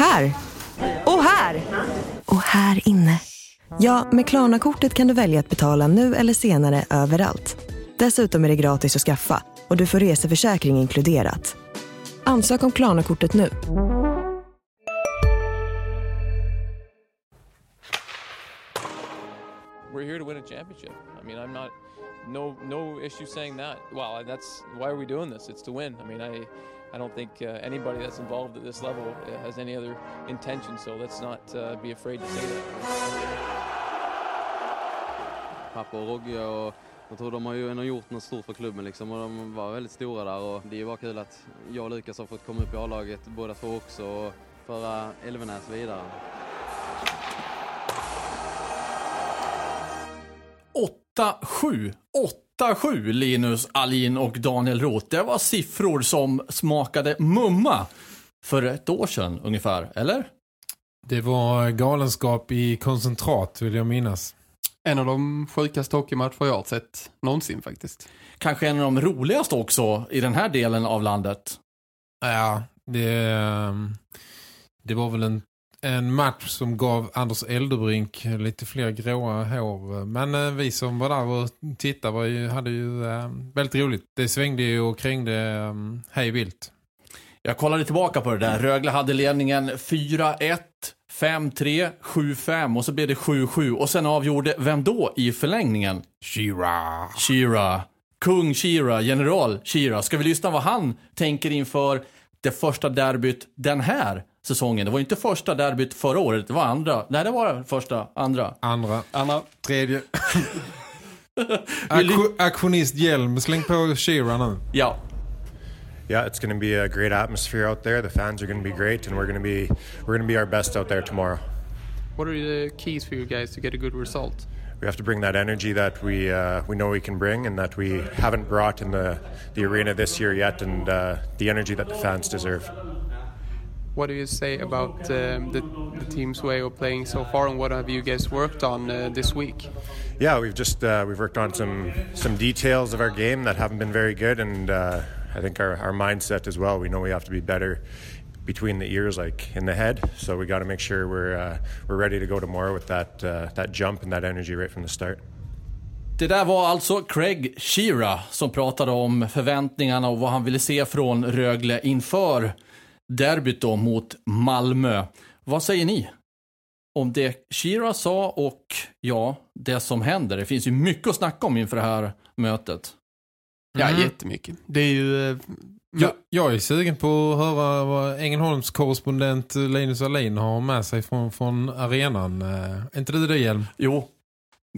Här! Och här! Och här inne. Ja, med Klarna-kortet kan du välja att betala nu eller senare överallt. Dessutom är det gratis att skaffa och du får reseförsäkring inkluderat. Ansök om Klarna-kortet nu. We're here to win a championship. I mean, I'm not no no issue saying that. Well, that's why are we doing this? It's to win. I mean, I I don't think uh, anybody that's involved at this level uh, has any other intention. So let's not uh, be afraid to say that. Pappa och Rogge och jag tror de har ju ändå gjort något stort för klubben liksom och de var väldigt stora där och det är ju bara kul att jag och Lukas har fått komma upp i A-laget båda två också och föra Elvenäs vidare. 8-7. 8-7 Linus Alin och Daniel Roth. Det var siffror som smakade mumma för ett år sedan ungefär, eller? Det var galenskap i koncentrat vill jag minnas. En av de sjukaste hockeymatcher jag har sett någonsin faktiskt. Kanske en av de roligaste också i den här delen av landet. Ja, det, det var väl en, en match som gav Anders Eldebrink lite fler gråa hår. Men eh, vi som var där och tittade var ju, hade ju eh, väldigt roligt. Det svängde ju och krängde eh, hej vilt. Jag kollade tillbaka på det där. Rögle hade ledningen 4-1, 5-3, 7-5 och så blev det 7-7. Och sen avgjorde vem då i förlängningen? Shira. Shira. Kung Shira, general Shira. Ska vi lyssna vad han tänker inför det första derbyt den här säsongen? Det var inte första derbyt förra året, det var andra. Nej, det var första, andra. Andra. Anna, Tredje. Aktion, aktionist Hjelm, släng på Shira nu. Ja, Yeah, it's going to be a great atmosphere out there. The fans are going to be great, and we're going to be we're going to be our best out there tomorrow. what are the keys for you guys to get a good result? We have to bring that energy that we uh, we know we can bring, and that we haven't brought in the the arena this year yet, and uh, the energy that the fans deserve. What do you say about um, the, the team's way of playing so far, and what have you guys worked on uh, this week? Yeah, we've just uh, we've worked on some some details of our game that haven't been very good, and uh, I think our, our mindset as well. We know we have to be better between the ears, like in the head. So we got to make sure we're uh, we're ready to go tomorrow with that uh, that jump and that energy right from the start. Det där var alltså Craig Shearer som pratade om förväntningarna och vad han ville se från Rögle inför derbyt då mot Malmö. Vad säger ni? Om det Shearer sa och ja, det som händer. Det finns ju mycket att snacka om inför det här mötet. Ja, Mm. jättemycket. Det är ju... eh, Jag, jag är sugen på att höra vad Ängelholms korrespondent Linus Alin har med sig från, från arenan. Eh, Är inte du det, Hjelm? Jo,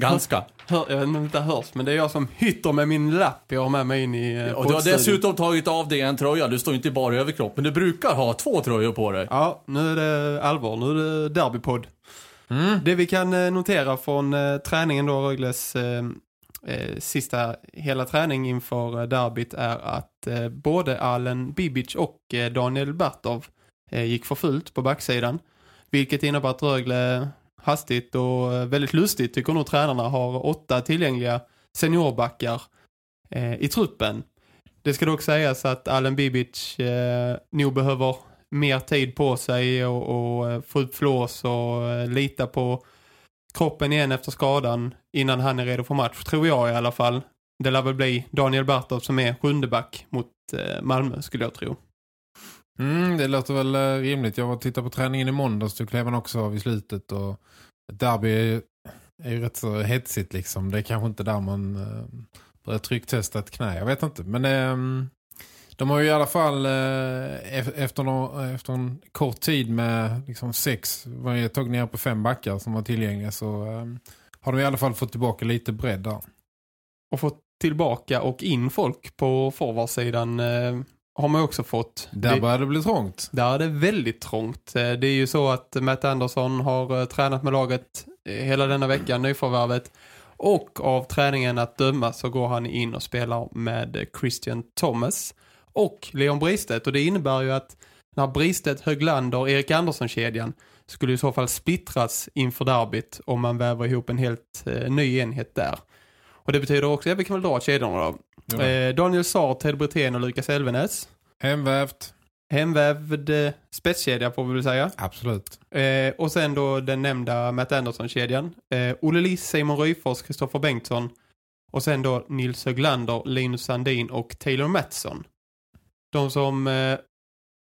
ganska. Hör, jag vet inte om det hörs, men det är jag som hytter med min lapp jag har med mig in i eh, Och du har poddstudion. dessutom tagit av dig en tröja. Du står inte bara i överkropp, men du brukar ha två tröjor på dig. Ja, nu är det allvar. Nu är det derbypodd. Mm. Det vi kan eh, notera från eh, träningen då, Rögles eh, eh, sista hela träning inför eh, derbyt är att eh, både Allen Bibic och eh, Daniel Bartov eh, gick för fullt på backsidan. Vilket innebär att Rögle hastigt och eh, väldigt lustigt tycker nog tränarna har åtta tillgängliga seniorbackar eh, i truppen. Det ska dock sägas att Allen Bibic eh, nog behöver mer tid på sig och, och eh, få upp flås och eh, lita på kroppen igen efter skadan innan han är redo för match, tror jag i alla fall. Det lär väl bli Daniel Bartov som är sjunde back mot eh, Malmö skulle jag tro. Mm, det låter väl eh, rimligt. Jag var och tittade på träningen i måndags. då klev han också av i slutet. Och derby är ju, är ju rätt så hetsigt liksom. Det är kanske inte där man eh, börjar trycktesta ett knä. Jag vet inte. Men eh, de har ju i alla fall eh, efter, nå- efter en kort tid med liksom sex, var ett tag ner på fem backar som var tillgängliga så eh, har de i alla fall fått tillbaka lite bredd där. Och fått tillbaka och in folk på forwardsidan eh, har man också fått. Där börjar det bli trångt. Där är det väldigt trångt. Eh, Det är ju så att Matt Anderson har eh, tränat med laget eh, hela denna vecka, nyförvärvet. Och av träningen att döma så går han in och spelar med Christian Thomas och Leon Bristedt. Och det innebär ju att när Bristedt, Höglander och Erik Andersson-kedjan skulle i så fall splittras inför derbyt om man väver ihop en helt eh, ny enhet där. Och det betyder också, ja vi kan väl dra kedjorna då. Ja. Eh, Daniel Saar, Ted Brithén och Lukas Elvenäs. Hemvävt. hemvävd eh, spetskedja får vi väl säga. Absolut. Eh, och sen då den nämnda Matt Anderson-kedjan. Eh, Olle Liss, Simon Ryfors, Kristoffer Bengtsson. Och sen då Nils Höglander, Linus Sandin och Taylor Mattsson. De som eh,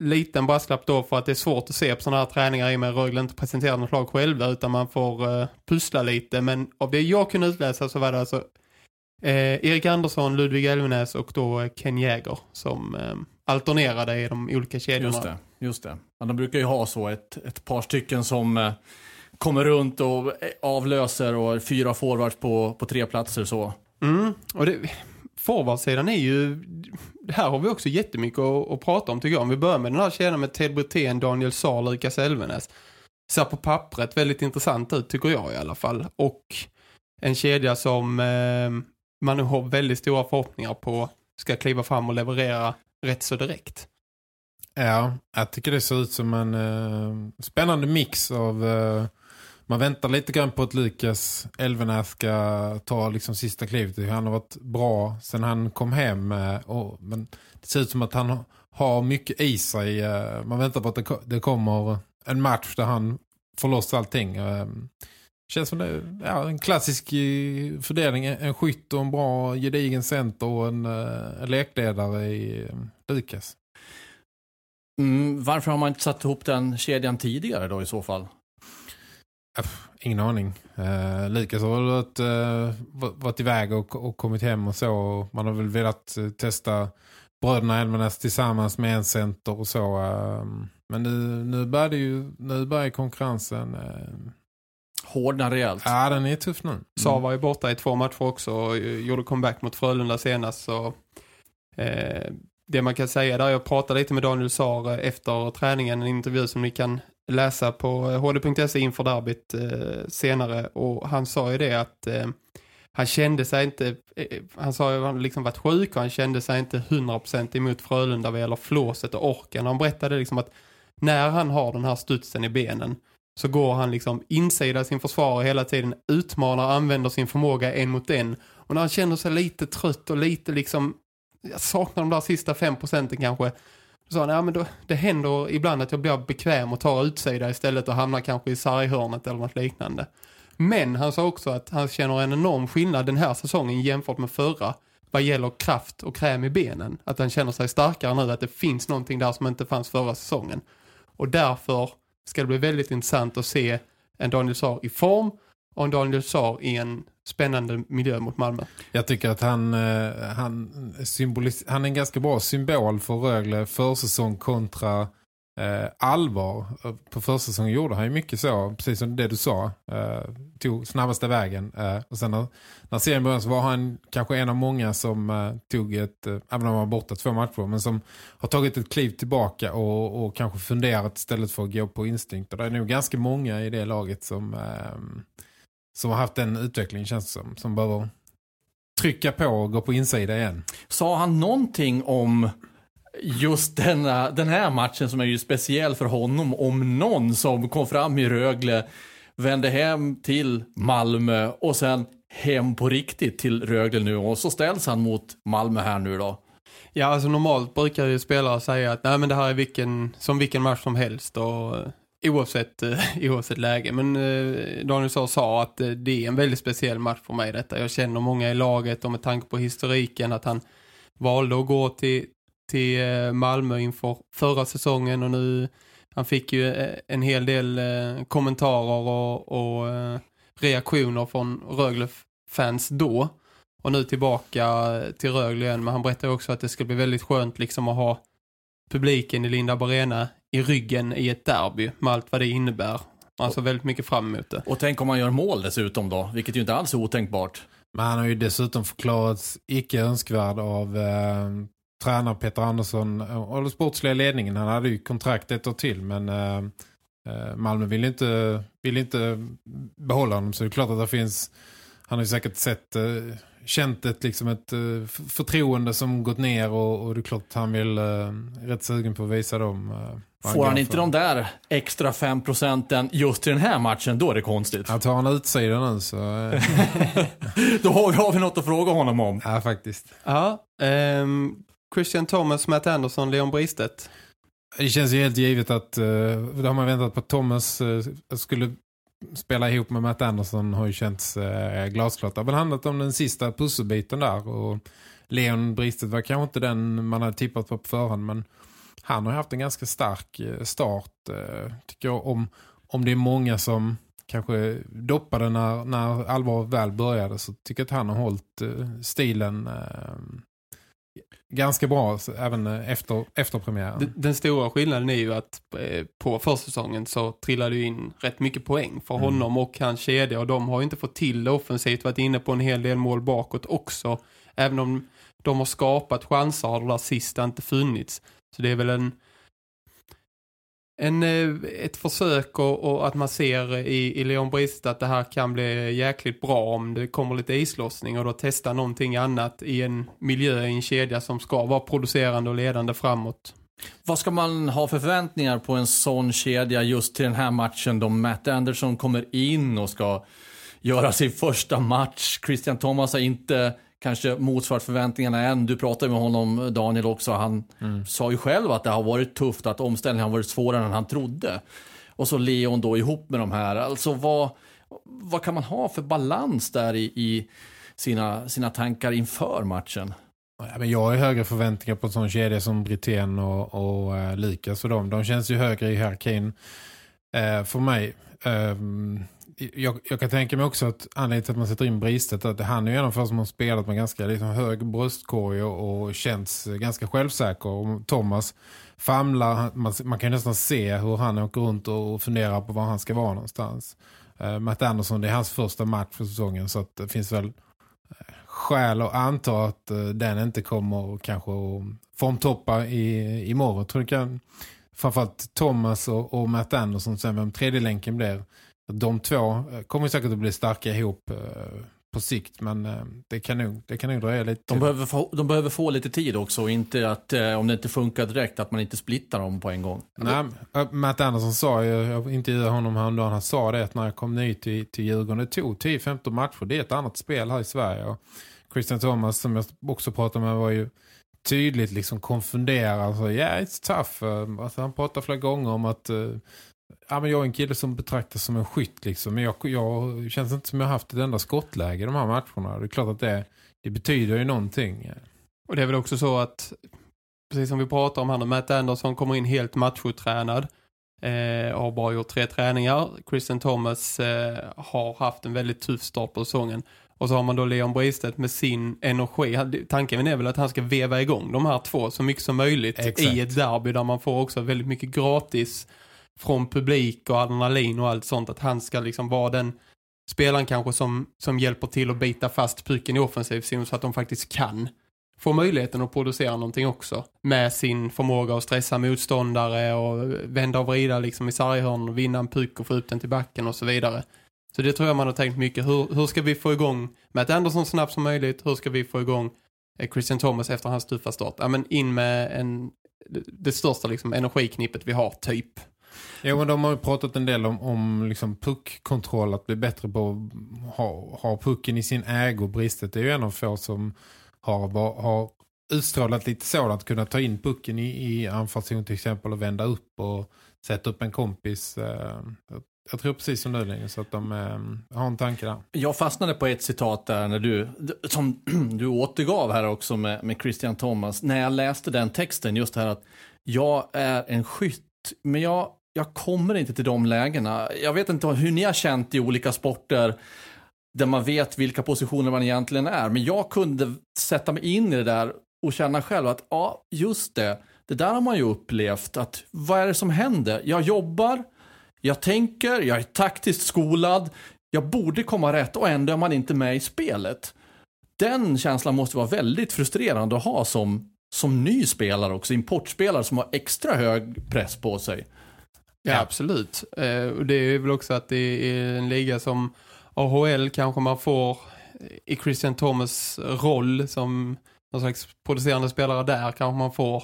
liten brasklapp då för att det är svårt att se på sådana här träningar i och med Rögle inte presenterar något lag själva utan man får eh, pussla lite. Men av det jag kunde utläsa så var det alltså eh, Erik Andersson, Ludvig Elvenäs och då eh, Ken Jäger som eh, alternerade i de olika kedjorna. Just det, just det. Men de brukar ju ha så ett, ett par stycken som eh, kommer runt och eh, avlöser och fyra forwards på, på tre platser så. Mm, och det, forwardsidan är ju, här har vi också jättemycket att, att prata om tycker jag. Om vi börjar med den här kedjan med Ted Brithén, Daniel Saar, Lukas Elvenes. Ser på pappret väldigt intressant ut tycker jag i alla fall. Och en kedja som eh, man nu har väldigt stora förhoppningar på ska kliva fram och leverera rätt så direkt. Ja, jag tycker det ser ut som en uh, spännande mix av... Uh, man väntar lite grann på att Lukas Elvenäs ska ta liksom sista klivet. Han har varit bra sen han kom hem. Uh, och, men det ser ut som att han har mycket i sig. Man väntar på att det, det kommer en match där han får loss allting. Eh, känns som det ja, en klassisk eh, fördelning. En skytt och en bra gedigen center och en, eh, en lekledare i eh, Lukas. Mm, varför har man inte satt ihop den kedjan tidigare då i så fall? Ingen aning. Uh, Lukas har varit, uh, varit iväg och, och kommit hem och så. Man har väl velat testa bröderna Elmenas tillsammans med en center och så. Uh, men nu, nu börjar ju nu börjar konkurrensen. Uh, Hårdna rejält. ja, den är tuff nu. Saar var ju borta i två matcher också och gjorde comeback mot Frölunda senast. Så, eh, det man kan säga där, jag pratade lite med Daniel Saar eh, efter träningen, en intervju som ni kan läsa på eh, hd.se inför derbyt eh, senare. Och han sa ju det att eh, han kände sig inte, eh, han sa ju att han liksom varit sjuk och han kände sig inte 100% emot Frölunda vad gäller flåset och orken. Han berättade liksom att när han har den här studsen i benen så går han liksom insida sin försvarare hela tiden, utmanar, använder sin förmåga en mot en. Och när han känner sig lite trött och lite liksom, jag saknar de där sista fem procenten kanske, då sa han, ja men då, det händer ibland att jag blir bekväm och tar utsida istället och hamnar kanske i sarghörnet eller något liknande. Men han sa också att han känner en enorm skillnad den här säsongen jämfört med förra vad gäller kraft och kräm i benen. Att han känner sig starkare nu, att det finns någonting där som inte fanns förra säsongen. Och därför ska det bli väldigt intressant att se en Daniel Saar i form och en Daniel Saar i en spännande miljö mot Malmö. Jag tycker att han, eh, han, han är en ganska bra symbol för Rögle försäsong kontra eh, allvar. Eh, på försäsongen gjorde han ju mycket så, precis som det du sa. Eh, tog snabbaste vägen. Eh, och sen när, när serien började så var han kanske en av många som eh, tog ett, eh, även om han var borta två matcher, men som har tagit ett kliv tillbaka och, och kanske funderat istället för att gå på instinkt. Och det är nog ganska många i det laget som, eh, som har haft den utvecklingen känns det som, som behöver trycka på och gå på insida igen. Sa han någonting om just denna, eh, den här matchen som är ju speciell för honom om någon som kom fram i Rögle, vände hem till Malmö och sen hem på riktigt till Rögle nu och så ställs han mot Malmö här nu då. Ja, alltså normalt brukar ju spelare säga att nej men det här är vilken, som vilken match som helst och eh, oavsett, eh, oavsett läge. Men eh, Daniel Saar sa att det är en väldigt speciell match för mig detta. Jag känner många i laget och med tanke på historiken att han valde att gå till, till eh, Malmö inför förra säsongen och nu han fick ju eh, en hel del eh, kommentarer och, och reaktioner från Rögle-fans då. Och nu tillbaka till Rögle igen. Men han berättar också att det ska bli väldigt skönt liksom att ha publiken i Lindab Arena i ryggen i ett derby. Med allt vad det innebär. Alltså väldigt mycket fram emot det. Och tänk om man gör mål dessutom då, vilket ju inte alls är otänkbart. Men han har ju dessutom förklarats icke önskvärd av eh, tränare Peter Andersson och den sportsliga ledningen. Han hade ju kontrakt ett år till men eh, eh, Malmö vill inte, vill inte behålla honom så det är klart att det finns han har ju säkert sett eh, känt ett, liksom ett eh, förtroende som gått ner och, och det är klart att han vill eh, rätt sugen på att visa dem. Eh, Får han går inte de där extra 5 procenten just i den här matchen, då är det konstigt. Han tar han utsidan nu så eh, Då har vi, har vi något att fråga honom om. ja faktiskt. Ja, ehm, Christian Thomas, Matt Anderson, Leon Bristedt. Det känns ju helt givet att uh, det har man väntat på att Thomas uh, skulle spela ihop med Matt Anderson har ju känts uh, glasklart. Det har väl handlat om den sista pusselbiten där och Leon Bristet var kanske inte den man hade tippat på på förhand men han har haft en ganska stark start tycker jag om, om det är många som kanske doppade när, när allvar väl började så tycker jag att han har hållit stilen ganska bra även eh, efter, efter premiären. Den, den, stora skillnaden är ju att eh, på försäsongen så trillade ju in rätt mycket poäng för mm. honom och hans kedja och de har ju inte fått till det offensivt varit inne på en hel del mål bakåt också. Även om de har skapat chanser har det där sista inte funnits. Så det är väl en en, eh, ett försök och, och, att man ser i, i Leon Brist att det här kan bli jäkligt bra om det kommer lite islossning och då testa någonting annat i en miljö, i en kedja som ska vara producerande och ledande framåt. Vad ska man ha för förväntningar på en sån kedja just till den här matchen då Matt Anderson kommer in och ska göra sin första match. Christian Thomas har inte kanske motsvarat förväntningarna än. Du pratade med honom Daniel också. Han mm. sa ju själv att det har varit tufft, att omställningen har varit svårare än han trodde. Och så Leon då ihop med de här. Alltså vad, vad kan man ha för balans där i, i sina, sina tankar inför matchen? Ja, men jag har högre förväntningar på en sån kedja som Britten och, och uh, Lukas och dem. De känns ju högre i hierarkin uh, för mig. Um, jag, jag, kan tänka mig också att anledningen till att man sätter in Bristet att han är ju en av de som har spelat med ganska liksom, hög bröstkorg och, och känns ganska självsäker. Och Thomas famlar, man, man kan nästan se hur han åker runt och funderar på var han ska vara någonstans. Uh, Matt Andersson, det är hans första match för säsongen så att det finns väl eh, skäl att anta att uh, den inte kommer kanske att formtoppa i, imorgon. Jag tror det kan framförallt Thomas och, och Matt Anderson sen vem tredje länken blir de två eh, kommer säkert att bli starka ihop eh, på sikt men eh, det kan nog, det kan nog dröja lite. De behöver, få, de behöver få lite tid också och inte att om det inte funkar direkt att man inte splittar dem på en gång. Nej, Matt Andersson sa ju, jag intervjuade honom häromdagen, han sa det att när jag kom ny till, till Djurgården, det tog 10-15 matcher, det är ett annat spel här i Sverige och Christian Thomas som jag också pratade med var ju tydligt liksom konfunderad, alltså, yeah it's tough, ehm, alltså, han pratar flera gånger om att eh, ja, men jag är en kille som betraktas som en skytt liksom. Men jag, jag känns inte som jag har haft ett enda skottläge i de här matcherna. Det är klart att det, det betyder ju någonting. Och det är väl också så att precis som vi pratar om här nu, Matt Anderson kommer in helt matchotränad. Eh, har bara gjort tre träningar. Christian Thomas eh, har haft en väldigt tuff start på säsongen. Och så har man då Leon Bristet med sin energi. Tanken är väl att han ska veva igång de här två så mycket som möjligt Exakt. i ett derby där man får också väldigt mycket gratis från publik och adrenalin och allt sånt att han ska liksom vara den spelaren kanske som, som hjälper till att bita fast puken i offensiv zon så att de faktiskt kan få möjligheten att producera någonting också med sin förmåga att stressa motståndare och vända och vrida liksom i sarghörn och vinna en puk och få ut den till backen och så vidare. Så det tror jag man har tänkt mycket. Hur, hur ska vi få igång Matt Anderson snabbt som möjligt? Hur ska vi få igång eh, Christian Thomas efter hans tuffa start? Ja, men in med en, det största liksom, energiknippet vi har, typ. Ja, men de har ju pratat en del om, om liksom puckkontroll, att bli bättre på att ha, ha pucken i sin ägo. Bristet är ju en av få som har, har utstrålat lite sådant, kunna ta in pucken i, i anfallszon till exempel och vända upp och sätta upp en kompis. Eh, jag tror precis som du Linus att de eh, har en tanke där. Jag fastnade på ett citat där när du, som du återgav här också med, med Christian Thomas. När jag läste den texten just här att jag är en skytt men jag jag kommer inte till de lägena. Jag vet inte hur ni har känt i olika sporter där man vet vilka positioner man egentligen är. Men jag kunde sätta mig in i det där och känna själv att ja, just det. Det där har man ju upplevt. att Vad är det som händer? Jag jobbar, jag tänker, jag är taktiskt skolad. Jag borde komma rätt och ändå är man inte med i spelet. Den känslan måste vara väldigt frustrerande att ha som, som ny spelare också. Importspelare som har extra hög press på sig. Ja, absolut. Eh, och det är väl också att det är en liga som AHL kanske man får i Christian Thomas roll som någon slags producerande spelare där kanske man får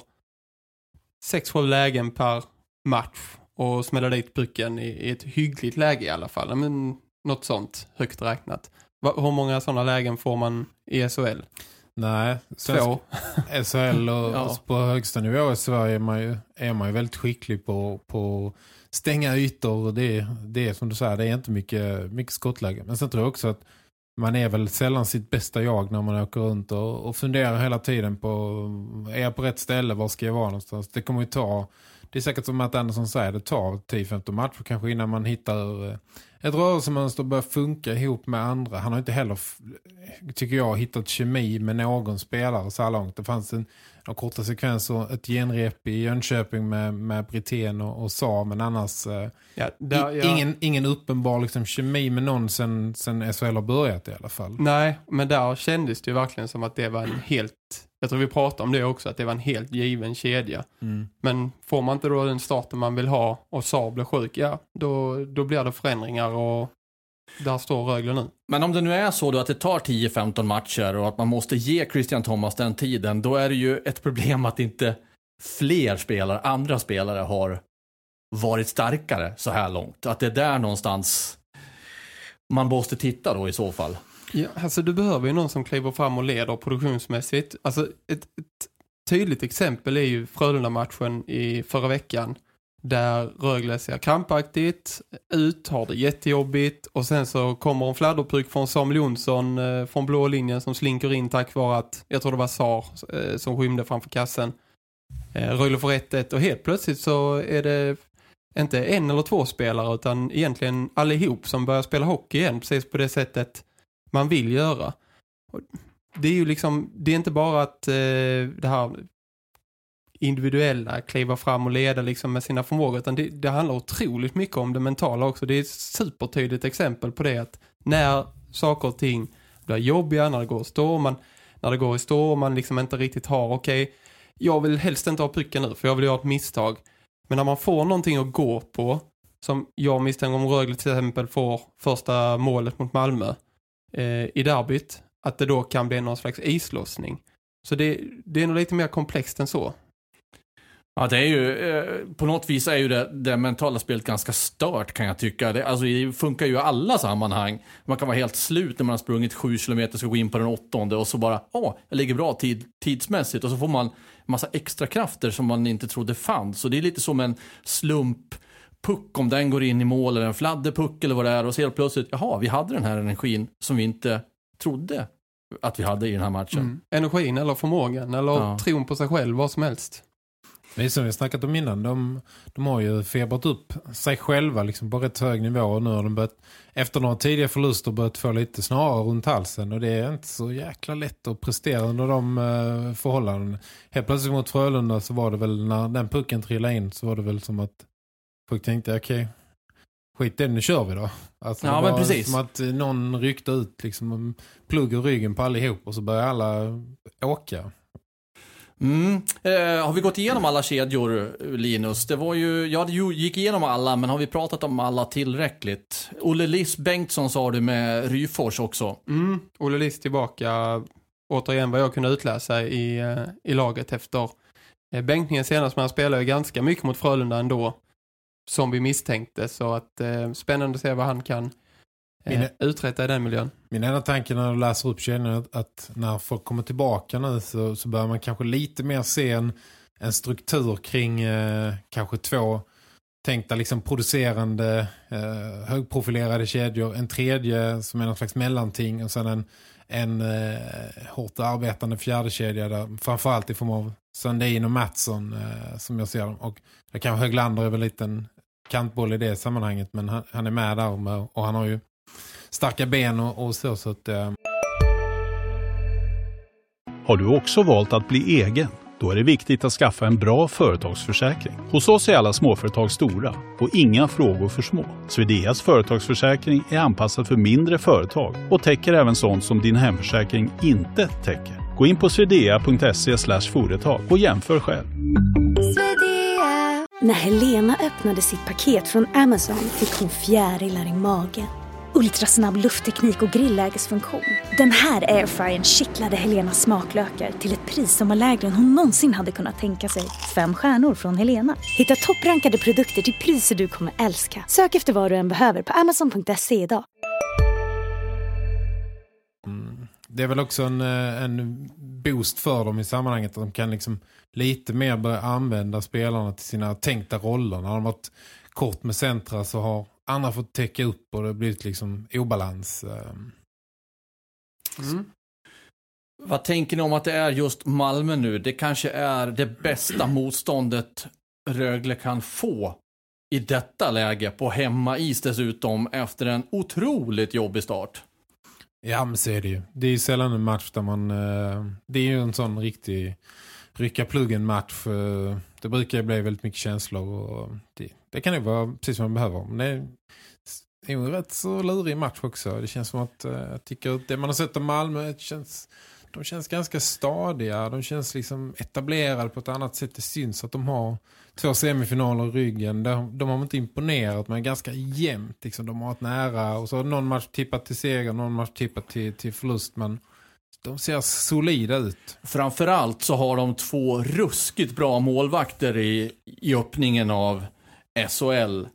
6-7 lägen per match och smälla dit pucken i, i, ett hyggligt läge i alla fall. Men något sånt högt räknat. Va, hur många sådana lägen får man i SHL? Nej, svensk, Två. SHL och Ja. på högsta nivå i Sverige är man ju, är man ju väldigt skicklig på, på stänga ytor och det, det är som du säger, det är inte mycket, mycket skottläge. Men sen tror jag också att man är väl sällan sitt bästa jag när man åker runt och, och funderar hela tiden på är jag på rätt ställe, var ska jag vara någonstans? Det kommer ju ta, det är säkert som Matt Andersson säger, det tar 10-15 matcher kanske innan man hittar eh, ett rörelsemönster börjar funka ihop med andra. Han har inte heller, tycker jag, hittat kemi med någon spelare så här långt. Det fanns en, en korta sekvens och ett genrep i Jönköping med, med Britten och, och Sa, men annars eh, Ja, där, ja. ingen, ingen uppenbar liksom, kemi med någon sen, sen SHL har börjat i alla fall. Nej, men där kändes det ju verkligen som att det var en helt, jag tror vi pratade om det också, att det var en helt given kedja. Mm. Men får man inte då den starten man vill ha och Saab blir sjuk, ja, då, då blir det förändringar och där står Rögle nu. Men om det nu är så då att det tar 10-15 matcher och att man måste ge Christian Thomas den tiden, då är det ju ett problem att inte fler spelare, andra spelare har varit starkare så här långt. Att det är där någonstans man måste titta då i så fall. Ja, alltså du behöver ju någon som kliver fram och leder produktionsmässigt. Alltså ett, ett tydligt exempel är ju Frölunda-matchen i förra veckan. Där Rögle ser krampaktigt ut, har det jättejobbigt och sen så kommer en fladderpryk från Samuel Jonsson eh, från blå linjen som slinker in tack vare att, jag tror det var Sar eh, som skymde framför kassen. Eh, Rögle får 1-1 och helt plötsligt så är det inte en eller två spelare utan egentligen allihop som börjar spela hockey igen precis på det sättet man vill göra. Och det är ju liksom, det är inte bara att eh, det här individuella kliva fram och leda liksom med sina förmågor utan det, det handlar otroligt mycket om det mentala också. Det är ett supertydligt exempel på det att när saker och ting blir jobbiga, när det går i stå, man, när det går i stå och man liksom inte riktigt har, okej, jag vill helst inte ha pucken nu för jag vill göra ett misstag. Men när man får någonting att gå på, som jag misstänker om Rögle till exempel får första målet mot Malmö eh, i derbyt, att det då kan bli någon slags islossning. Så det, det är nog lite mer komplext än så. Ja, det är ju, eh, på något vis är ju det, det mentala spelet ganska stört kan jag tycka. Det, alltså, det funkar ju i alla sammanhang. Man kan vara helt slut när man har sprungit sju kilometer, ska gå in på den åttonde och så bara, åh, jag ligger bra tid, tidsmässigt. Och så får man massa extra krafter som man inte trodde fanns. Så det är lite som en slump puck om den går in i mål eller en fladderpuck eller vad det är och så helt plötsligt, jaha, vi hade den här energin som vi inte trodde att vi hade i den här matchen. Mm. Energin eller förmågan eller Ja. tron på sig själv, vad som helst. Det är som vi snackat om innan. De, de har ju febrat upp sig själva liksom på rätt hög nivå. Och nu har de börjat, efter några tidiga förluster börjat få lite snarare runt halsen. Och det är inte så jäkla lätt att prestera under de uh, förhållanden. Helt plötsligt mot Frölunda så var det väl, när den pucken trillade in så var det väl som att folk tänkte, okej, skit det, nu kör vi då. Alltså, Ja, det men precis. Som att eh, någon ryckte ut liksom plugg ur ryggen på allihop och så började alla åka. Mm. Eh, har vi gått igenom alla kedjor, Linus? Det var ju, ja, det ju- gick igenom alla, men har vi pratat om alla tillräckligt? Olle Liss Bengtsson sa du med Ryfors också. Mm. Olle Liss tillbaka, återigen vad jag kunde utläsa i, eh, i laget efter eh, bänkningen senast. Men han spelar ju ganska mycket mot Frölunda ändå, som vi misstänkte. Så att eh, spännande att se vad han kan eh, Min- uträtta i den miljön. Min enda tanke när du läser upp kedjan är att, att när folk kommer tillbaka nu så, så bör man kanske lite mer se en, en struktur kring eh, kanske två tänkta liksom producerande eh, högprofilerade kedjor. En tredje som är någon slags mellanting och sen en, en eh, hårt arbetande fjärde kedja där framförallt i form av Sundin och Mattsson eh, som jag ser dem. Och det kanske Höglander är väl lite en kantboll i det sammanhanget men han, han är med där och, och han har ju starka ben och, och så. så att, eh, Har du också valt att bli egen? Då är det viktigt att skaffa en bra företagsförsäkring. Hos oss är alla småföretag stora och inga frågor för små. Swedeas företagsförsäkring är anpassad för mindre företag och täcker även sånt som din hemförsäkring inte täcker. Gå in på swedea.se företag och jämför själv. När Helena öppnade sitt paket från Amazon fick hon fjärilar i magen. Ultrasnabb luftteknik och grillägesfunktion. Den här airfryern kittlade Helenas smaklökar till ett pris som var lägre än hon någonsin hade kunnat tänka sig. Fem stjärnor från Helena. Hitta topprankade produkter till priser du kommer älska. Sök efter vad du än behöver på amazon.se idag. Mm. det är väl också en, eh, en boost för dem i sammanhanget att de kan liksom lite mer börja använda spelarna till sina tänkta roller. När de har varit kort med centra så har andra fått täcka upp och det har blivit liksom obalans. Eh. Mm. Vad tänker ni om att det är just Malmö nu? Det kanske är det bästa motståndet Rögle kan få i detta läge på hemmais dessutom efter en otroligt jobbig start. Ja, men så är det ju. Det är ju sällan en match där man... eh, det är ju en sån riktig rycka pluggen match. Eh, det brukar ju bli väldigt mycket känslor och det, det kan ju vara precis vad man behöver. Men det är, det är ju en rätt så lurig match också. Det känns som att eh, jag tycker det man har sett av Malmö det känns, de känns ganska stadiga. De känns liksom etablerade på ett annat sätt. Det syns att de har två semifinaler i ryggen. De, de har inte imponerat men ganska jämnt. Liksom. De har varit nära och så har någon match tippat till seger, någon match tippat till, till förlust. Men de ser solida ut. Framförallt så har de två ruskigt bra målvakter i, i öppningen av SHL.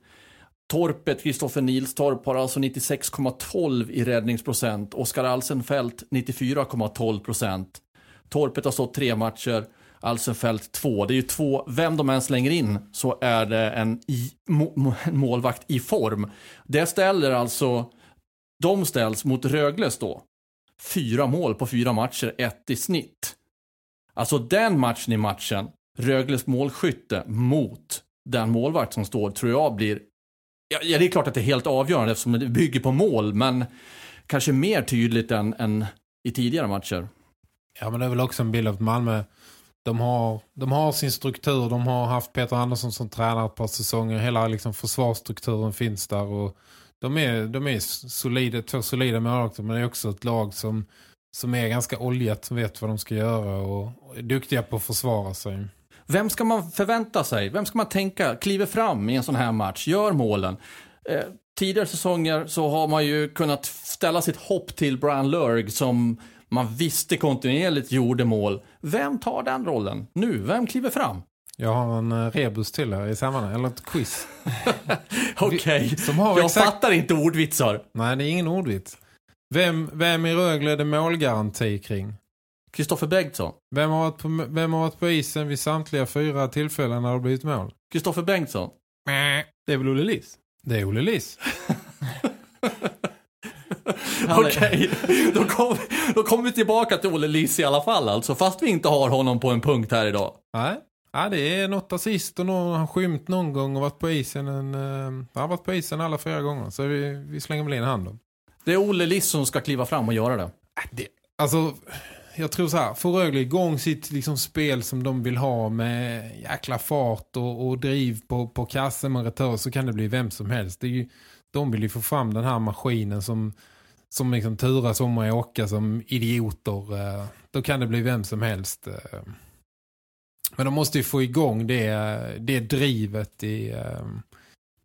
Torpet, Kristoffer Nilstorp, har alltså 96,12 i räddningsprocent. Oskar Alsenfelt 94,12 procent. Torpet har stått tre matcher, Alsenfelt två. Det är ju två, vem de än slänger in så är det en, i, må, målvakt i form. Det ställer alltså, de ställs mot Rögles då. Fyra mål på fyra matcher, ett i snitt. Alltså den matchen i matchen, Rögles målskytte mot den målvakt som står, tror jag blir... Ja, ja, det är klart att det är helt avgörande eftersom det bygger på mål, men kanske mer tydligt än, än i tidigare matcher. Ja, men det är väl också en bild av att Malmö de har, de har sin struktur. De har haft Peter Andersson som tränare ett par säsonger. Hela liksom, försvarsstrukturen finns där. Och de är, de är solida, två solida målvakter. Men det är också ett lag som, som är ganska oljat. Som vet vad de ska göra. Och, och är duktiga på att försvara sig. Vem ska man förvänta sig? Vem ska man tänka kliver fram i en sån här match? Gör målen. Eh, tidigare säsonger så har man ju kunnat ställa sitt hopp till Brian Lurg som man visste kontinuerligt gjorde mål. Vem tar den rollen nu? Vem kliver fram? Jag har en eh, rebus till er i sammanhang. Eller ett quiz. Okej, har jag exakt... fattar inte ordvitsar. Nej, det är ingen ordvits. Vem, vem i Rögle är det målgaranti kring? Kristoffer Bengtsson. Vem har, varit på, vem har varit på isen vid samtliga fyra tillfällen när det har blivit mål? Kristoffer Bengtsson. Det är väl Olle Liss? Det är Olle Liss. Okej, då kommer då kommer vi tillbaka till Olle Liss i alla fall alltså, fast vi inte har honom på en punkt här idag. Nej. Ja, det är något assist och någon har skymt någon gång och varit på isen en, uh, han har varit på isen alla fyra gånger. Så vi, vi slänger väl in hand om. Det är Olle Liss som ska kliva fram och göra det. det. Alltså, jag tror så här. Får Rögle igång sitt liksom, spel som de vill ha med jäkla fart och, och driv på, på kassen med retur så kan det bli vem som helst. Det är ju, de vill ju få fram den här maskinen som, som liksom turas om och åka som idioter. Eh, då kan det bli vem som helst. Eh, men de måste ju få igång det, eh, det drivet i,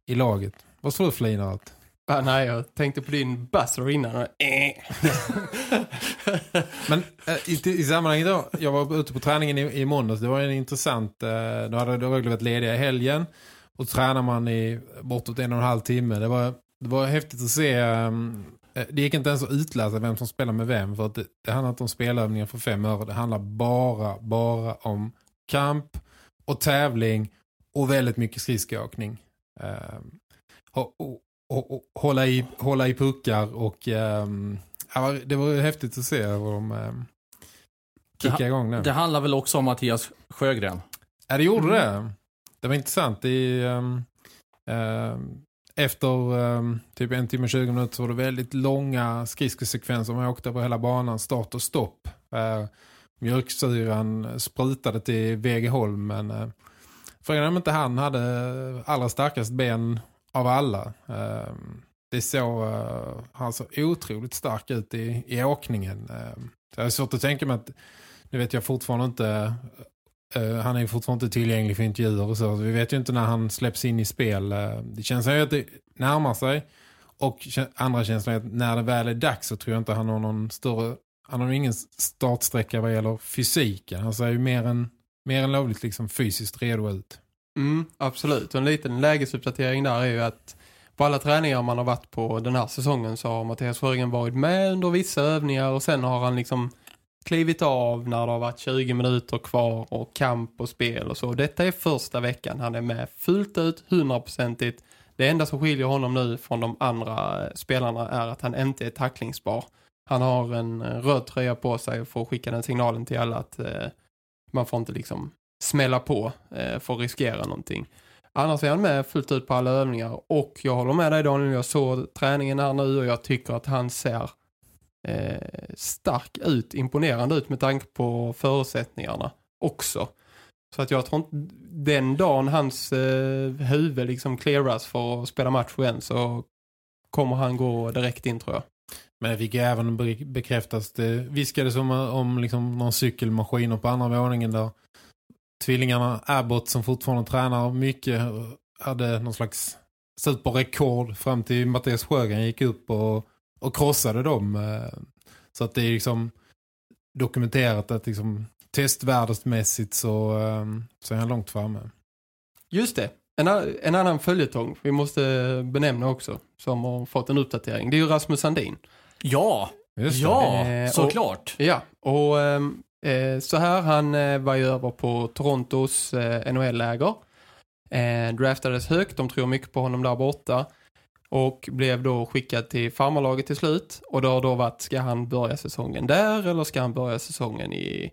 i laget. Vad tror du Flina att? Ah, nej, jag tänkte på din buzzer innan. och- eh. Men äh, i, i sammanhanget då, jag var ute på träningen i, i måndags. Det var en intressant, eh, då hade då Rögle varit lediga i helgen. Och tränar man i bortåt en och en halv timme. Det var, det var häftigt att se. Ehm, eh, det gick inte ens att utläsa vem som spelar med vem. För att det, det handlar inte om spelövningar för fem öre. Det handlar bara, bara om kamp och tävling och väldigt mycket skridskoåkning. Eh, och, och, och, och hålla, i, hålla i puckar och ehm, var- det var häftigt att se vad de um, kickade igång det. Det handlar väl också om Mattias Sjögren. Ja, det gjorde det. Det var intressant. Det, um, um, efter um, typ en timme och 20 minuter så var det väldigt långa skridskosekvenser. Man åkte på hela banan, start och stopp. Uh, mjölksyran sprutade till Vegeholm men uh, frågan om inte han hade allra starkast ben av alla. Ehm, det såg uh, han så otroligt stark ut i, i åkningen. Uh, jag har svårt att tänka mig att nu vet jag fortfarande inte Uh, han är ju fortfarande inte tillgänglig för intervjuer och så. Vi vet ju inte när han släpps in i spel. Uh, det känns ju att det närmar sig. Och andra känslan är att när det väl är dags så tror jag inte han har någon större... Han har ingen startsträcka vad gäller fysiken. Han ser ju mer än, mer än lovligt liksom fysiskt redo ut. Mm, absolut. Och en liten lägesuppdatering där är ju att på alla träningar man har varit på den här säsongen så har Mattias Sjögren varit med under vissa övningar och sen har han liksom klivit av när det har varit 20 minuter kvar och kamp och spel och så. Detta är första veckan. Han är med fullt ut, hundraprocentigt. Det enda som skiljer honom nu från de andra spelarna är att han inte är tacklingsbar. Han har en röd tröja på sig för att skicka den signalen till alla att eh, man får inte liksom smälla på eh, för att riskera någonting. Annars är han med fullt ut på alla övningar och jag håller med dig Daniel, jag såg träningen här nu och jag tycker att han ser eh, stark ut, imponerande ut med tanke på förutsättningarna också. Så att jag tror inte den dagen hans eh, huvud liksom clearas för att spela match igen så kommer han gå direkt in tror jag. Men det fick ju även bekräftas. Det eh, viskades om, om liksom någon cykelmaskiner på andra våningen där tvillingarna Abbott som fortfarande tränar mycket hade någon slags superrekord fram till Mattias Sjögren gick upp och, och krossade dem. eh. Så att det är liksom dokumenterat att liksom testvärldsmässigt så, eh, så är han långt framme. Just det. En, en annan följetong vi måste benämna också som har fått en uppdatering. Det är ju Rasmus Sandin. Ja, Just det. ja, Eh, och- såklart. Ja, och ehm, eh, Eh, så här, han eh, var ju över på Torontos eh, NHL-läger. Draftades högt, de tror mycket på honom där borta. Och blev då skickad till farmarlaget till slut. Och då har då varit, ska han börja säsongen där eller ska han börja säsongen i,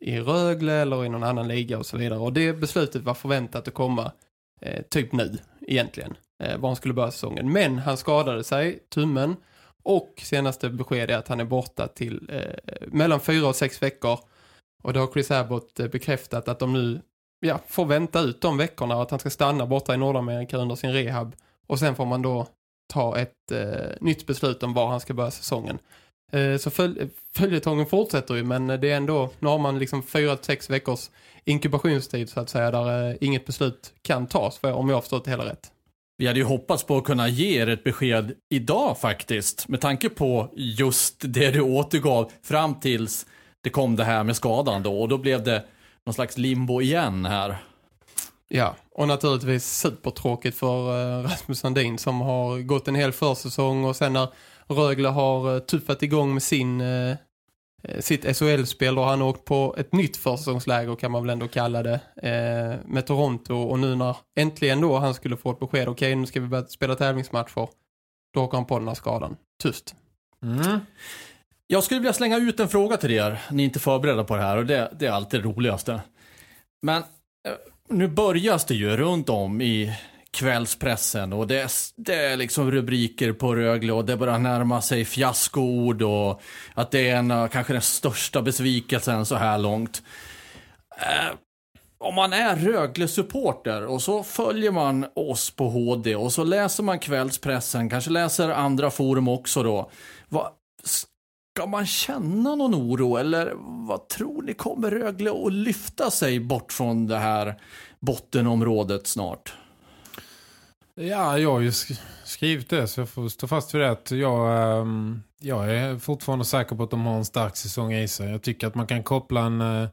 i Rögle eller i någon annan liga och så vidare. Och det beslutet var förväntat att komma eh, typ nu egentligen. Eh, var han skulle börja säsongen. Men han skadade sig, tummen. Och senaste besked är att han är borta till eh, mellan fyra och sex veckor. Och det har Chris Abbott eh, bekräftat att de nu ja, får vänta ut de veckorna och att han ska stanna borta i Nordamerika under sin rehab. Och sen får man då ta ett eh, nytt beslut om var han ska börja säsongen. Eh, så följ, följetongen fortsätter ju men det är ändå, nu har man liksom fyra till sex veckors inkubationstid så att säga där eh, inget beslut kan tas för, om jag har förstått det hela rätt. Vi hade ju hoppats på att kunna ge er ett besked idag faktiskt. Med tanke på just det du återgav fram tills det kom det här med skadan då. Och då blev det någon slags limbo igen här. Ja, och naturligtvis supertråkigt för eh, Rasmus Sandin som har gått en hel försäsong och sen när Rögle har eh, tuffat igång med sin eh, Eh, sitt SHL-spel och han har åkt på ett nytt försäsongsläger kan man väl ändå kalla det eh, med Toronto och nu när äntligen då han skulle få ett besked okej nu ska vi börja spela tävlingsmatcher då åker han på den här skadan. Tyst. Mm. Jag skulle vilja slänga ut en fråga till er. Ni är inte förberedda på det här och det, det är alltid det roligaste. Men eh, nu börjas det ju runt om i kvällspressen och det är, det är liksom rubriker på Rögle och det börjar närma sig fiaskoord och att det är en kanske den största besvikelsen så här långt. Eh, om man är Rögle-supporter och så följer man oss på HD och så läser man kvällspressen, kanske läser andra forum också då. Va, ska man känna någon oro eller vad tror ni kommer Rögle att lyfta sig bort från det här bottenområdet snart? Ja, jag har ju skrivit det så jag får stå fast vid det. Att jag, ehm, jag är fortfarande säker på att de har en stark säsong i sig. Jag tycker att man kan koppla en, eh,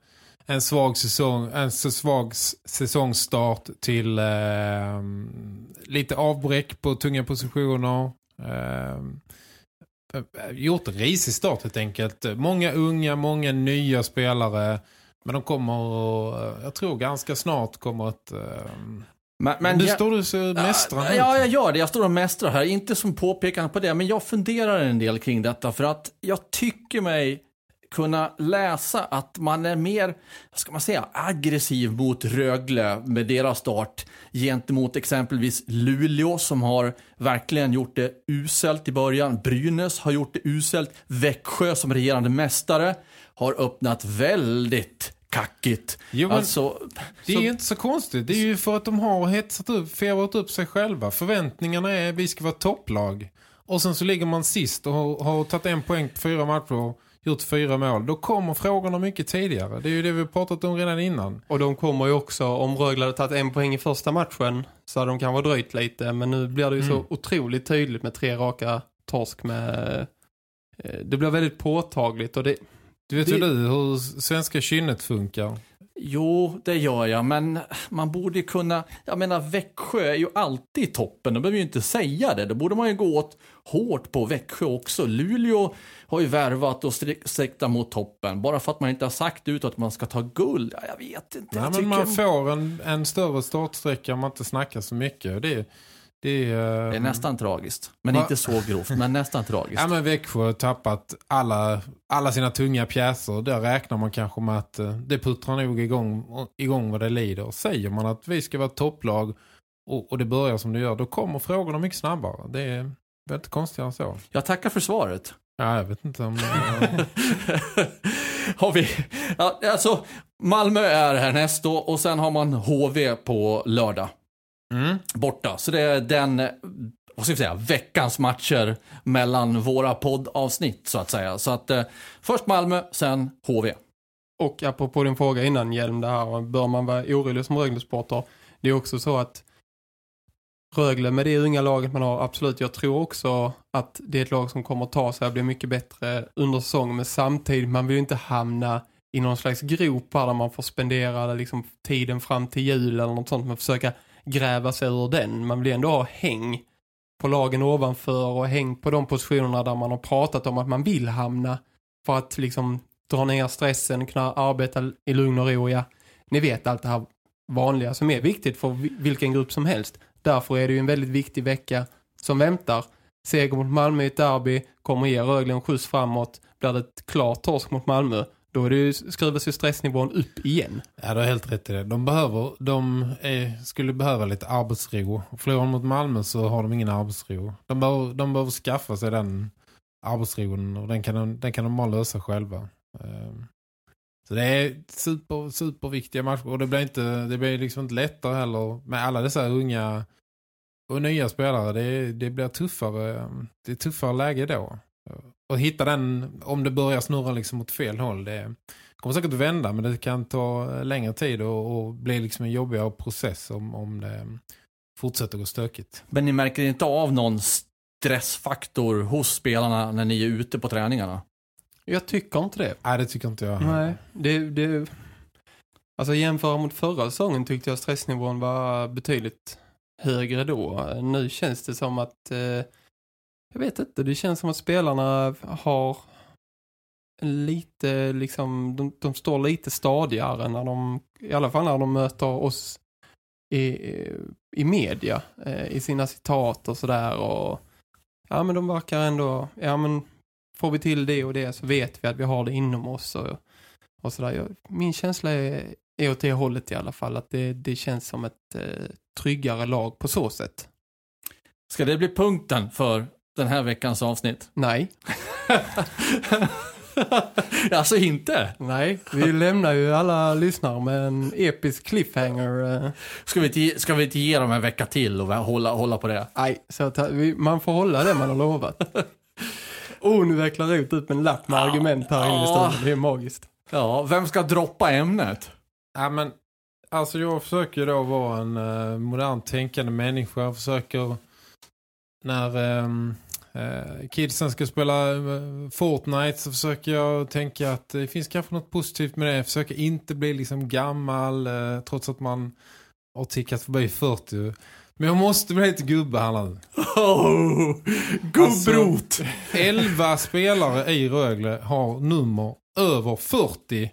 en svag säsong, en så svag säsongstart till ehm, lite avbräck på tunga positioner. Ehm, eh, gjort en risig start helt enkelt. Många unga, många nya spelare. Men de kommer, eh, jag tror ganska snart kommer att... Ehm, men, men nu jag- står du så mästrande Ja, jag gör det. Jag står och mästrar här. Inte som påpekande på det, men jag funderar en del kring detta för att jag tycker mig kunna läsa att man är mer, vad ska man säga, aggressiv mot Rögle med deras start gentemot exempelvis Luleå som har verkligen gjort det uselt i början. Brynäs har gjort det uselt. Växjö som regerande mästare har öppnat väldigt kackigt. Jo, alltså, Det är så- ju inte så konstigt. Det är ju för att de har hetsat upp, febrat upp sig själva. Förväntningarna är att vi ska vara topplag. Och sen så ligger man sist och har, har tagit en poäng på fyra matcher och gjort fyra mål. Då kommer frågorna mycket tidigare. Det är ju det vi pratat om redan innan. Och de kommer ju också, om Rögle hade tagit en poäng i första matchen så hade de kanske dröjt lite. Men nu blir det ju Mm. så otroligt tydligt med tre raka torsk med... eh, Det blir väldigt påtagligt och det... Du vet Det- ju du hur svenska kynnet funkar. Jo, det gör jag, men man borde kunna... Jag menar, Växjö är ju alltid toppen. De behöver ju inte säga det. Då borde man ju gå åt hårt på Växjö också. Luleå har ju värvat och sträckta mot toppen. Bara för att man inte har sagt ut att man ska ta guld. Ja, jag vet inte. Nej, jag men man får en, en större startsträcka om man inte snackar så mycket. Det, det, är, Det är nästan tragiskt. Men Va? inte så grovt, men nästan tragiskt. Ja men Växjö har tappat alla, alla sina tunga pjäser. Där räknar man kanske med att eh, det puttrar nog igång, igång vad det lider. Säger man att vi ska vara topplag och, och det börjar som det gör, då kommer frågorna mycket snabbare. Det är väl inte konstigare än så. Jag tackar för svaret. Ja, jag vet inte om... har vi... Ja, alltså, Malmö är härnäst då och sen har man HV på lördag. Mm. Borta. Så det är den, vad ska vi säga, veckans matcher mellan våra poddavsnitt så att säga. Så att eh, först Malmö, sen HV. Och apropå din fråga innan Hjelm, det här, bör man vara orolig som Rögle-sporter? Det är också så att Rögle med det unga laget man har, absolut, jag tror också att det är ett lag som kommer att ta sig och bli mycket bättre under säsongen, men samtidigt, man vill ju inte hamna i någon slags grop där man får spendera liksom, tiden fram till jul eller något sånt, Man försöka gräva sig ur den. Man vill ju ändå ha häng på lagen ovanför och häng på de positionerna där man har pratat om att man vill hamna för att liksom dra ner stressen, kunna arbeta i lugn och ro. Ja, ni vet allt det här vanliga som är viktigt för vilken grupp som helst. Därför är det ju en väldigt viktig vecka som väntar. Seger mot Malmö i ett derby kommer ge Rögle en skjuts framåt. Blir det ett klart torsk mot Malmö, då är det ju, skruvas ju stressnivån upp igen. Ja, du har helt rätt i det. De, behöver, de är, skulle behöva lite arbetsro. Förlorar de mot Malmö så har de ingen arbetsro. De behöver, de behöver skaffa sig den arbetsron och den kan de, den kan de bara lösa själva. Ehm, så det är super, superviktiga matcher och det blir, inte, det blir liksom inte lättare heller med alla dessa unga och nya spelare. Det, det blir tuffare, det är tuffare läge då. Och hitta den, om det börjar snurra liksom åt fel håll, det kommer säkert att vända men det kan ta längre tid och, och bli liksom en jobbigare process om, om det fortsätter gå stökigt. Men ni märker inte av någon stressfaktor hos spelarna när ni är ute på träningarna? Jag tycker inte det. Nej, det tycker inte jag. Nej, det, det... Alltså jämföra mot förra säsongen tyckte jag stressnivån var betydligt högre då. Nu känns det som att... Eh, jag vet inte, det känns som att spelarna har lite liksom... De, de står lite stadigare när de... I alla fall när de möter oss i, i media. Eh, I sina citat och sådär. Och, ja, men de verkar ändå... Ja, men får vi till det och det så vet vi att vi har det inom oss och, och sådär. Min känsla är, är åt det hållet i alla fall, att det, det känns som ett eh, tryggare lag på så sätt. Ska det bli punkten för den här veckans avsnitt? Nej. alltså inte? Nej, vi lämnar ju alla lyssnare med en episk cliffhanger. eh. Ska vi inte, ska vi inte ge dem en vecka till och hålla, hålla på det? Nej, så att vi, man får hålla det man har lovat. oh, nu vecklar ut ut med en lapp med argument här inne i Ja. studion. Det är magiskt. Ja, vem ska droppa ämnet? Ja, men alltså jag försöker då vara en uh, modern tänkande människa. Jag försöker när eh, kidsen ska spela eh, Fortnite så försöker jag tänka att det finns kanske något positivt med det. Jag försöker inte bli liksom gammal eh, trots att man har tickat förbi 40. Men jag måste bli lite gubbe här nu. Oh, gubbrot! 11 spelare i Rögle har nummer över 40.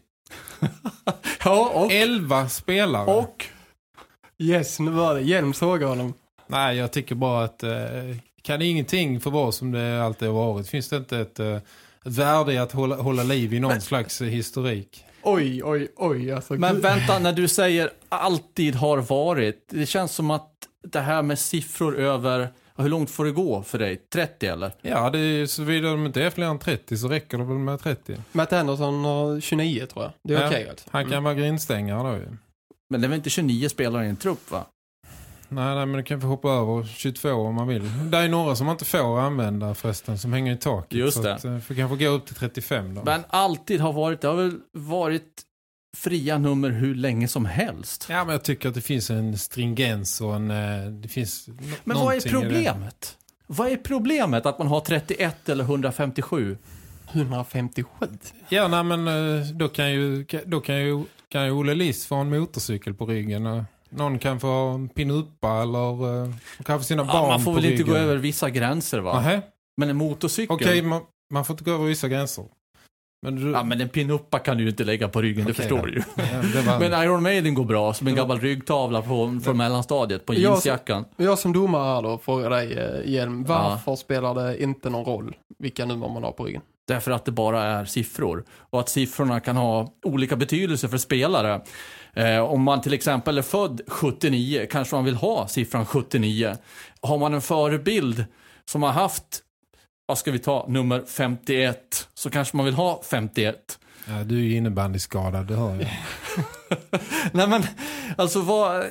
ja, och? 11 spelare. Och? Yes, nu var det. Hjelm sågar honom. Nej, jag tycker bara att eh, kan ingenting få vara som det alltid har varit. Finns det inte ett, eh, ett värde i att hålla, hålla liv i någon slags eh, historik? Oj, oj, oj. Alltså, Men vänta, när du säger alltid har varit. Det känns som att det här med siffror över, hur långt får det gå för dig? 30 eller? Ja, det är, såvida de inte är fler än 30 så räcker det väl med 30. Matt Anderson har 29 tror jag. Det är Ja, okej alltså. Han kan vara grindstängare då ju. Men det är väl inte 29 spelare i en trupp va? Nej, nej, men du kan få hoppa över 22 om man vill. Det är några som man inte får använda förresten, som hänger i taket. Just så det. Att, eh, får kanske gå upp till 35 då. Men alltid har varit, det har väl varit fria nummer hur länge som helst. Ja, men jag tycker att det finns en stringens och en... eh, Det finns Men vad är problemet? Vad är problemet att man har 31 eller 157? 157? Ja, nej, men eh, då kan ju, då kan ju, kan ju Olle Liss få en motorcykel på ryggen. och Någon kan få en pinuppa eller eh, kanske sina barn Ja, man får väl inte gå över vissa gränser va? Nähä. Men en motorcykel... Okej, man, man får inte gå över vissa gränser. Men du, Ja, men en pinuppa kan du ju inte lägga på ryggen, det Okej, förstår då. du ju. Ja, det Men Iron Maiden går bra, som en gammal ryggtavla på, från mellanstadiet, på Ja, jeansjackan. Jag som domare här då frågar dig, eh, Hjelm, varför spelar det inte någon roll vilka nummer man har på ryggen? Därför att det bara är siffror. Och att siffrorna kan ha olika betydelse för spelare. Eh, om man till exempel är född 79 kanske man vill ha siffran 79. Har man en förebild som har haft, vad ska vi ta, nummer 51 så kanske man vill ha 51. ja, du är ju innebandyskadad, det hör jag. Nej men, alltså vad...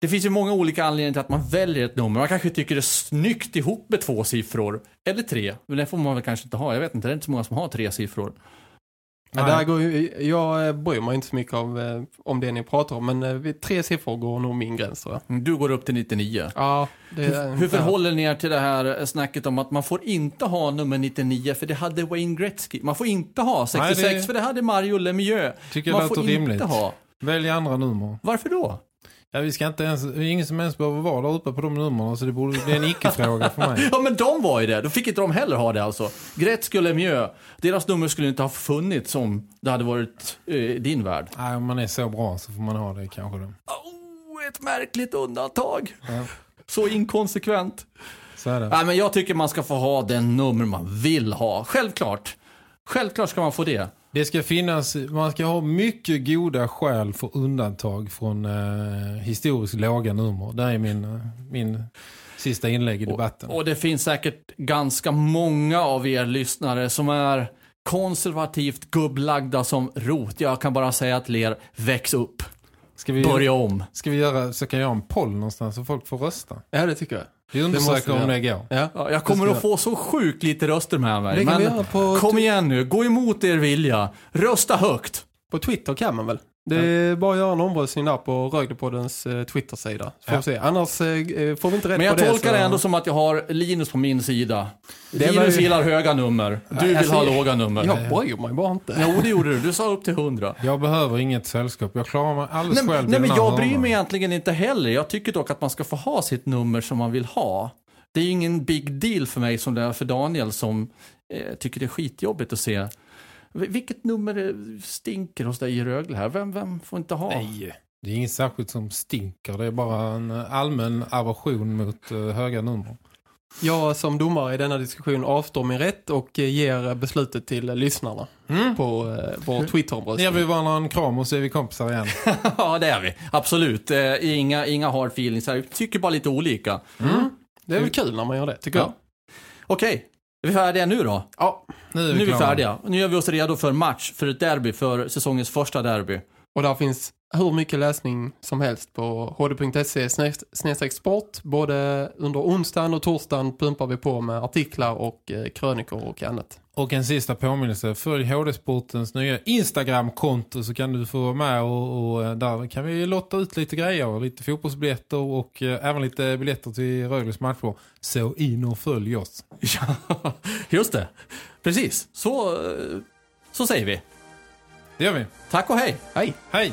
Det finns ju många olika anledningar till att man väljer ett nummer. Man kanske tycker det är snyggt ihop med två siffror. Eller tre. Men det får man väl kanske inte ha. Jag vet inte, det är inte så många som har tre siffror. Ja, där går ju, jag eh, bryr mig inte så mycket av, eh, om det ni pratar om, men eh, tre siffror går nog min gräns tror jag. Du går upp till 99. Ja, det Hur, hur förhåller ni er till det här snacket om att man får inte ha nummer 99 för det hade Wayne Gretzky. Man får inte ha 66 Nej, det- för det hade Mario Lemieux. Tycker man det får låter inte rimligt. ha. Välj andra nummer. Varför då? Ja, vi ska inte ens, ingen som ens behöver vara där uppe på de numren så det borde bli en icke-fråga för mig. Ja men de var ju det. Då fick inte de heller ha det alltså. Gretzky och Lemieux. Deras nummer skulle inte ha funnits om det hade varit eh, din värld. Nej, om man är så bra så får man ha det kanske. Då. Oh, ett märkligt undantag. Ja. Så inkonsekvent. Så är det. Nej men jag tycker man ska få ha den nummer man vill ha. Självklart. Självklart ska man få det. Det ska finnas, man ska ha mycket goda skäl för undantag från eh, historiskt låga nummer. Det är min, eh, min sista inlägg i debatten. Och det finns säkert ganska många av er lyssnare som är konservativt gubblagda som rot. Jag kan bara säga till er, väx upp. Ska vi, Börja om. ska vi göra, så kan jag göra en poll någonstans så folk får rösta. Ja, det tycker jag. Vi måste undersöker om det går. Ja. Ja, jag kommer att få så sjukt lite röster med mig. Men på, kom igen nu, gå emot er vilja. Rösta högt. på Twitter kan man väl? Det är bara att göra en omröstning där på Röglepoddens eh, Twitter-sida. Så får Ja. vi se. Annars eh, får vi inte rätt Men jag på det. tolkar så... det ändå som att jag har Linus på min sida. Det var Linus ju- gillar höga nummer. Du vill Alltså, ha låga nummer. Jag bryr mig bara inte. Jo, det gjorde du. Du sa upp till 100. Jag behöver inget sällskap. Jag klarar mig alldeles Nej, själv i nej men den här jag bryr hörnan. mig egentligen inte heller. Jag tycker dock att man ska få ha sitt nummer som man vill ha. Det är ju ingen big deal för mig som det är för Daniel som eh, tycker det är skitjobbigt att se. Vilket nummer stinker hos dig i Rögle här? Vem, vem får inte ha? Nej, det är inget särskilt som stinker. Det är bara en eh, allmän aversion mot eh, höga nummer. Jag som domare i denna diskussion avstår min rätt och eh, ger beslutet till lyssnarna Mm. på eh, vår Ger Twitter-omröstning. vi varandra en kram och så är vi kompisar igen. ja, det är vi. Absolut. Eh, inga, inga hard feelings här. Vi tycker bara lite olika. Det är väl kul när man gör det, tycker Ja. Okej, är vi färdiga nu då? Ja, Nu är vi, Nu är vi färdiga. Nu gör vi oss redo för match, för ett derby, för säsongens första derby. och där finns hur mycket läsning som helst på hd.se sport. Både under onsdagen och torsdagen pumpar vi på med artiklar och eh, krönikor och annat. Och en sista påminnelse. Följ HD-sportens nya Instagram-konto så kan du få vara med och, och eh, där kan vi lotta ut lite grejer. Lite fotbollsbiljetter och eh, även lite biljetter till Rögles matcher. Så in och följ oss. Ja, just det. Precis. Så, eh, så säger vi. Det gör vi. Tack och hej. Hej! Hej!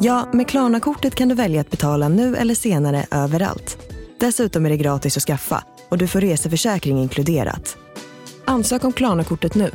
Ja, med Klarna-kortet kan du välja att betala nu eller senare överallt. Dessutom är det gratis att skaffa och du får reseförsäkring inkluderat. Ansök om Klarna-kortet nu.